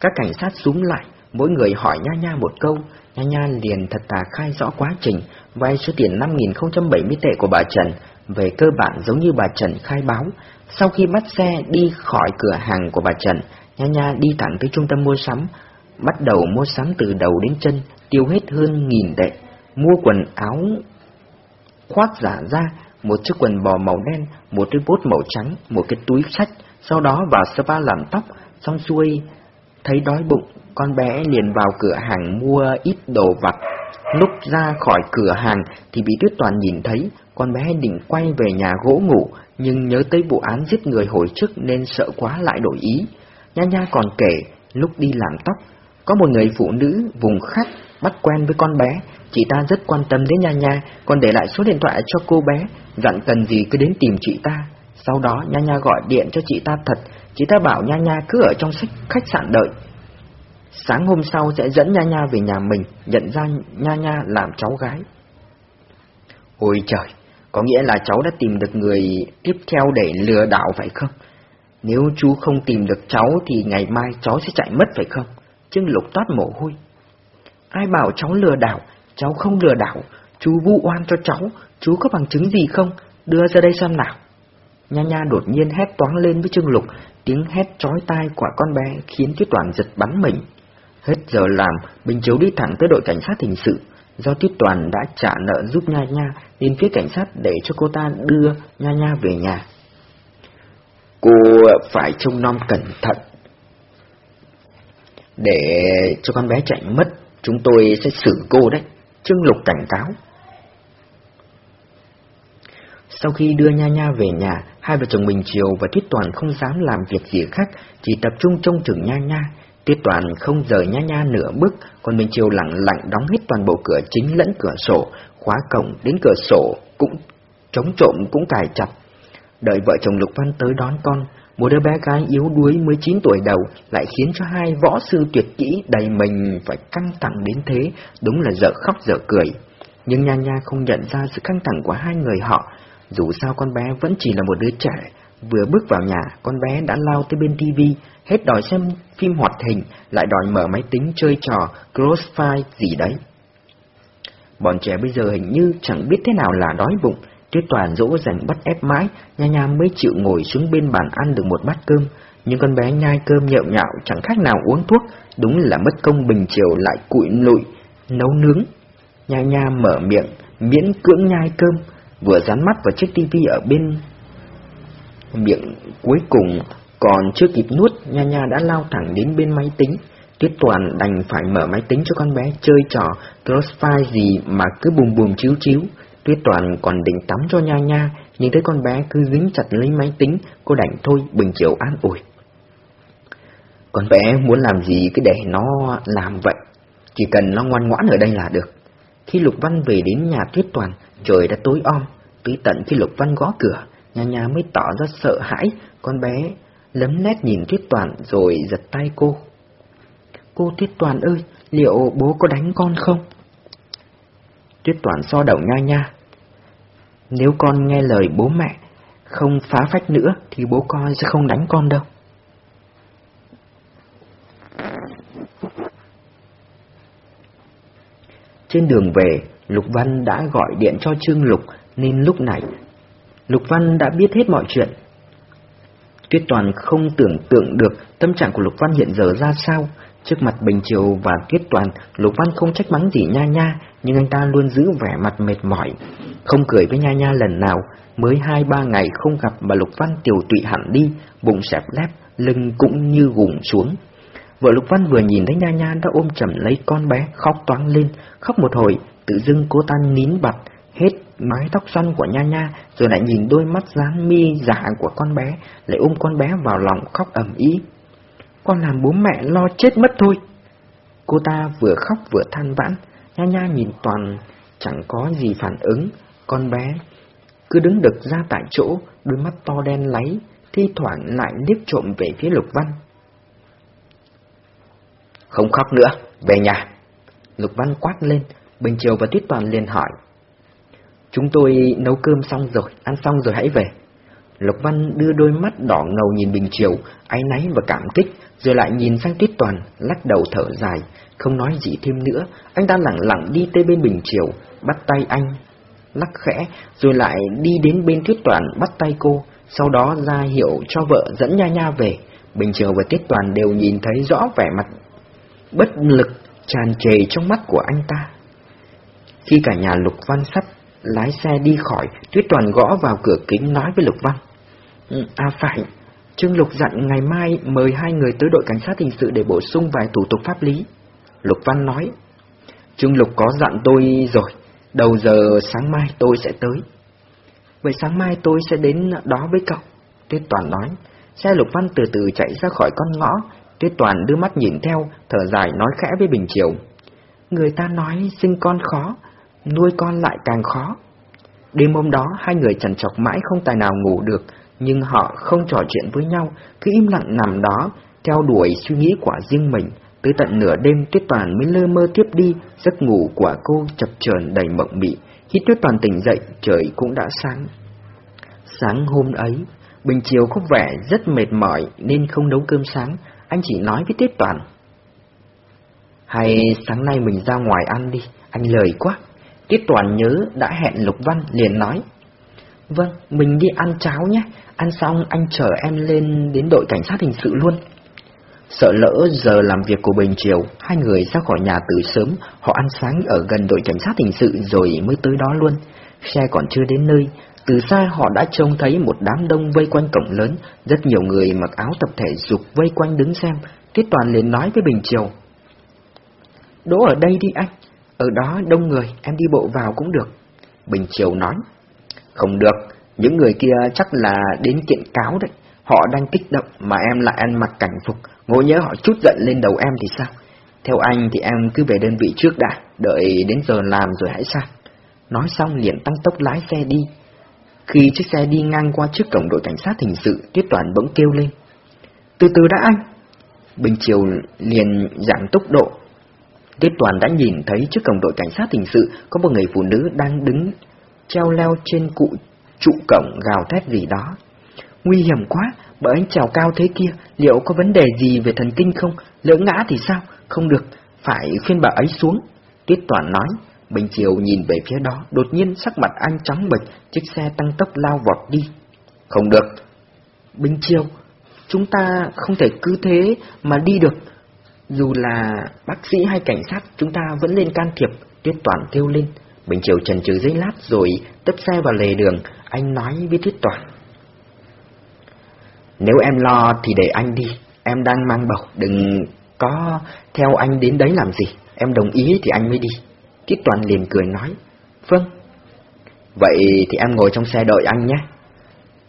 Các cảnh sát súng lại, mỗi người hỏi Nha Nha một câu, Nha Nha liền thật thà khai rõ quá trình vay số tiền 5.070 tệ của bà Trần, về cơ bản giống như bà Trần khai báo. Sau khi bắt xe đi khỏi cửa hàng của bà Trần, Nha Nha đi thẳng tới trung tâm mua sắm, bắt đầu mua sắm từ đầu đến chân, tiêu hết hơn nghìn tệ, mua quần áo khoác giả ra, một chiếc quần bò màu đen, một cái bốt màu trắng, một cái túi sách, sau đó vào spa làm tóc, xong xuôi, thấy đói bụng, con bé liền vào cửa hàng mua ít đồ vặt. Lúc ra khỏi cửa hàng thì bị Tuyết Toàn nhìn thấy, con bé định quay về nhà gỗ ngủ, nhưng nhớ tới vụ án giết người hồi trước nên sợ quá lại đổi ý. Nha Nha còn kể, lúc đi làm tóc, có một người phụ nữ vùng khác bắt quen với con bé, chị ta rất quan tâm đến Nha Nha, còn để lại số điện thoại cho cô bé, dặn cần gì cứ đến tìm chị ta. Sau đó Nha Nha gọi điện cho chị ta thật, chị ta bảo Nha Nha cứ ở trong khách sạn đợi. Sáng hôm sau sẽ dẫn Nha Nha về nhà mình, nhận ra Nha Nha làm cháu gái. Ôi trời, có nghĩa là cháu đã tìm được người tiếp theo để lừa đảo phải không? Nếu chú không tìm được cháu thì ngày mai cháu sẽ chạy mất phải không? Trương Lục toát mồ hôi. Ai bảo cháu lừa đảo, cháu không lừa đảo, chú vu oan cho cháu, chú có bằng chứng gì không? Đưa ra đây xem nào. Nha Nha đột nhiên hét toáng lên với Trương Lục, tiếng hét chói tai của con bé khiến Tuyết Toàn giật bắn mình. Hết giờ làm, Bình Chiếu đi thẳng tới đội cảnh sát hình sự. Do Tuyết Toàn đã trả nợ giúp Nha Nha, nên phía cảnh sát để cho cô ta đưa Nha Nha về nhà. Cô phải trông nom cẩn thận. Để cho con bé chạy mất, chúng tôi sẽ xử cô đấy. Trương Lục cảnh cáo. Sau khi đưa Nha Nha về nhà, hai vợ chồng Bình Triều và Tuyết Toàn không dám làm việc gì khác, chỉ tập trung trông chừng Nha Nha. Tuyết Toàn không rời Nha Nha nửa bước, còn Bình Triều lặng lặng đóng hết toàn bộ cửa chính lẫn cửa sổ, khóa cổng đến cửa sổ cũng chống trộm cũng cài chặt. Đợi vợ chồng Lục Văn tới đón con, một đứa bé gái yếu đuối 19 tuổi đầu lại khiến cho hai võ sư tuyệt kỹ đầy mình phải căng thẳng đến thế, đúng là dở khóc dở cười. Nhưng Nha Nha không nhận ra sự căng thẳng của hai người họ, dù sao con bé vẫn chỉ là một đứa trẻ, vừa bước vào nhà, con bé đã lao tới bên tivi, hết đòi xem phim hoạt hình, lại đòi mở máy tính chơi trò Crossfire gì đấy. Bọn trẻ bây giờ hình như chẳng biết thế nào là đói bụng, Tuyết Toàn dỗ dành bắt ép mãi, Nha Nha mới chịu ngồi xuống bên bàn ăn được một bát cơm, nhưng con bé nhai cơm nhậu nhạo chẳng khác nào uống thuốc, đúng là mất công bình chiều lại cụi lụi, nấu nướng. Nha Nha mở miệng, miễn cưỡng nhai cơm, vừa dán mắt vào chiếc tivi ở bên miệng cuối cùng còn chưa kịp nuốt, Nha Nha đã lao thẳng đến bên máy tính. Tuyết Toàn đành phải mở máy tính cho con bé chơi trò Crossfire gì mà cứ bùm bùm chiếu chiếu. Tuyết Toàn còn định tắm cho Nha Nha, nhưng thấy con bé cứ dính chặt lấy máy tính, cô đành thôi bình chiều an ủi. Con bé muốn làm gì cứ để nó làm vậy, chỉ cần nó ngoan ngoãn ở đây là được. Khi Lục Văn về đến nhà Tuyết Toàn, trời đã tối om, tới tận khi Lục Văn gõ cửa, Nha Nha mới tỏ ra sợ hãi, con bé lấm nét nhìn Tuyết Toàn rồi giật tay cô. Cô Tuyết Toàn ơi, liệu bố có đánh con không? Tuyết Toàn so đầu Nha Nha. Nếu con nghe lời bố mẹ, không phá phách nữa thì bố con sẽ không đánh con đâu. Trên đường về, Lục Văn đã gọi điện cho Trương Lục nên lúc này Lục Văn đã biết hết mọi chuyện. Tuyết Toàn không tưởng tượng được tâm trạng của Lục Văn hiện giờ ra sao. Trước mặt Bình Triều và Kiết Toàn, Lục Văn không trách mắng gì Nha Nha, nhưng anh ta luôn giữ vẻ mặt mệt mỏi. Không cười với Nha Nha lần nào, mới hai ba ngày không gặp mà Lục Văn tiểu tụy hẳn đi, bụng xẹp lép, lưng cũng như gùng xuống. Vợ Lục Văn vừa nhìn thấy Nha Nha đã ôm chầm lấy con bé, khóc toáng lên, khóc một hồi, tự dưng cô ta nín bặt, hết mái tóc xoăn của Nha Nha, rồi lại nhìn đôi mắt dán mi giả của con bé, lại ôm con bé vào lòng khóc ầm ý. Con làm bố mẹ lo chết mất thôi. Cô ta vừa khóc vừa than vãn, Nha Nha nhìn toàn chẳng có gì phản ứng, con bé cứ đứng đực ra tại chỗ, đôi mắt to đen láy, thi thoảng lại liếc trộm về phía Lục Văn. Không khóc nữa, về nhà. Lục Văn quát lên, Bình Triều và Tuyết Toàn liền hỏi. Chúng tôi nấu cơm xong rồi, ăn xong rồi hãy về. Lục Văn đưa đôi mắt đỏ ngầu nhìn Bình Triều, áy náy và cảm kích, rồi lại nhìn sang Tuyết Toàn, lắc đầu thở dài, không nói gì thêm nữa, anh ta lặng lặng đi tới bên Bình Triều, bắt tay anh, lắc khẽ, rồi lại đi đến bên Tuyết Toàn bắt tay cô, sau đó ra hiệu cho vợ dẫn Nha Nha về. Bình Triều và Tuyết Toàn đều nhìn thấy rõ vẻ mặt bất lực tràn trề trong mắt của anh ta. Khi cả nhà Lục Văn sắp lái xe đi khỏi, Tuyết Toàn gõ vào cửa kính nói với Lục Văn. Ừ, à phải, Trương Lục dặn ngày mai mời hai người tới đội cảnh sát hình sự để bổ sung vài thủ tục pháp lý. Lục Văn nói, Trương Lục có dặn tôi rồi, đầu giờ sáng mai tôi sẽ tới. Vậy sáng mai tôi sẽ đến đó với cậu. Tuyết Toàn nói, xe Lục Văn từ từ chạy ra khỏi con ngõ, Tuyết Toàn đưa mắt nhìn theo, thở dài nói khẽ với Bình Triều. Người ta nói sinh con khó, nuôi con lại càng khó. Đêm hôm đó, hai người trần chọc mãi không tài nào ngủ được, nhưng họ không trò chuyện với nhau, cứ im lặng nằm đó, theo đuổi suy nghĩ của riêng mình. Tới tận nửa đêm Tuyết Toàn mới lơ mơ tiếp đi, giấc ngủ của cô chập chờn đầy mộng mị. Khi Tuyết Toàn tỉnh dậy, trời cũng đã sáng. Sáng hôm ấy, Bình Chiều có vẻ rất mệt mỏi nên không nấu cơm sáng, anh chỉ nói với Tuyết Toàn. Hay sáng nay mình ra ngoài ăn đi, anh lời quá. Tuyết Toàn nhớ đã hẹn Lục Văn liền nói. Vâng, mình đi ăn cháo nhé, ăn xong anh chở em lên đến đội cảnh sát hình sự luôn. Sợ lỡ giờ làm việc của Bình Triều, hai người ra khỏi nhà từ sớm, họ ăn sáng ở gần đội cảnh sát hình sự rồi mới tới đó luôn. Xe còn chưa đến nơi, từ xa họ đã trông thấy một đám đông vây quanh cổng lớn, rất nhiều người mặc áo tập thể dục vây quanh đứng xem. Tiết Toàn liền nói với Bình Triều. Đỗ ở đây đi anh, ở đó đông người, em đi bộ vào cũng được. Bình Triều nói. Không được, những người kia chắc là đến kiện cáo đấy. Họ đang kích động mà em lại ăn mặc cảnh phục, ngộ nhớ họ chút giận lên đầu em thì sao? Theo anh thì em cứ về đơn vị trước đã, đợi đến giờ làm rồi hãy sang. Nói xong liền tăng tốc lái xe đi. Khi chiếc xe đi ngang qua trước cổng đội cảnh sát hình sự, Tuyết Toàn bỗng kêu lên. Từ từ đã anh. Bình Triều liền giảm tốc độ. Tuyết Toàn đã nhìn thấy trước cổng đội cảnh sát hình sự có một người phụ nữ đang đứng treo leo trên cụ trụ cổng gào thét gì đó. Nguy hiểm quá, bởi anh trèo cao thế kia, liệu có vấn đề gì về thần kinh không? Lỡ ngã thì sao? Không được, phải khuyên bà ấy xuống. Tuyết Toàn nói, Bình Triều nhìn về phía đó, đột nhiên sắc mặt anh trắng bệch, chiếc xe tăng tốc lao vọt đi. Không được. Bình Triều, chúng ta không thể cứ thế mà đi được. Dù là bác sĩ hay cảnh sát, chúng ta vẫn nên can thiệp, Tuyết Toàn kêu lên. Bình Triều trần trừ giấy lát rồi tấp xe vào lề đường, anh nói với Tuyết Toàn. Nếu em lo thì để anh đi, em đang mang bầu, đừng có theo anh đến đấy làm gì, em đồng ý thì anh mới đi. Tuyết Toàn liền cười nói, vâng. Vậy thì em ngồi trong xe đợi anh nhé.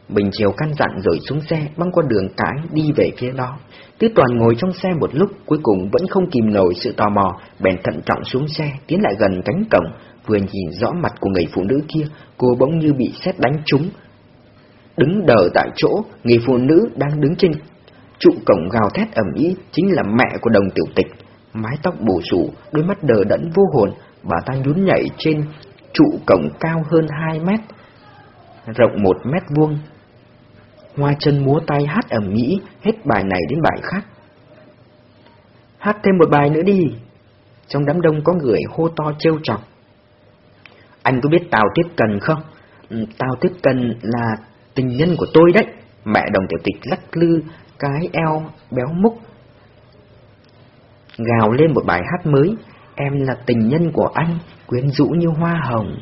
Bình Triều căn dặn rồi xuống xe băng qua đường cái đi về phía đó. Tuyết Toàn ngồi trong xe một lúc cuối cùng vẫn không kìm nổi sự tò mò, bèn thận trọng xuống xe tiến lại gần cánh cổng, vừa nhìn rõ mặt của người phụ nữ kia, cô bỗng như bị xét đánh trúng. Đứng đờ tại chỗ, người phụ nữ đang đứng trên trụ cổng gào thét ầm ĩ chính là mẹ của đồng tiểu tịch. Mái tóc bù xù, đôi mắt đờ đẫn vô hồn, bà ta nhún nhảy trên trụ cổng cao hơn 2 mét, rộng 1 mét vuông. Hoa chân múa tay hát ầm ĩ, hết bài này đến bài khác. Hát thêm một bài nữa đi. Trong đám đông có người hô to trêu chọc. Anh có biết Tào Tiếp Cần không? Ừ, Tào Tiếp Cần là tình nhân của tôi đấy. Mẹ đồng tiểu tịch lắc lư cái eo béo múc. Gào lên một bài hát mới. Em là tình nhân của anh, quyến rũ như hoa hồng.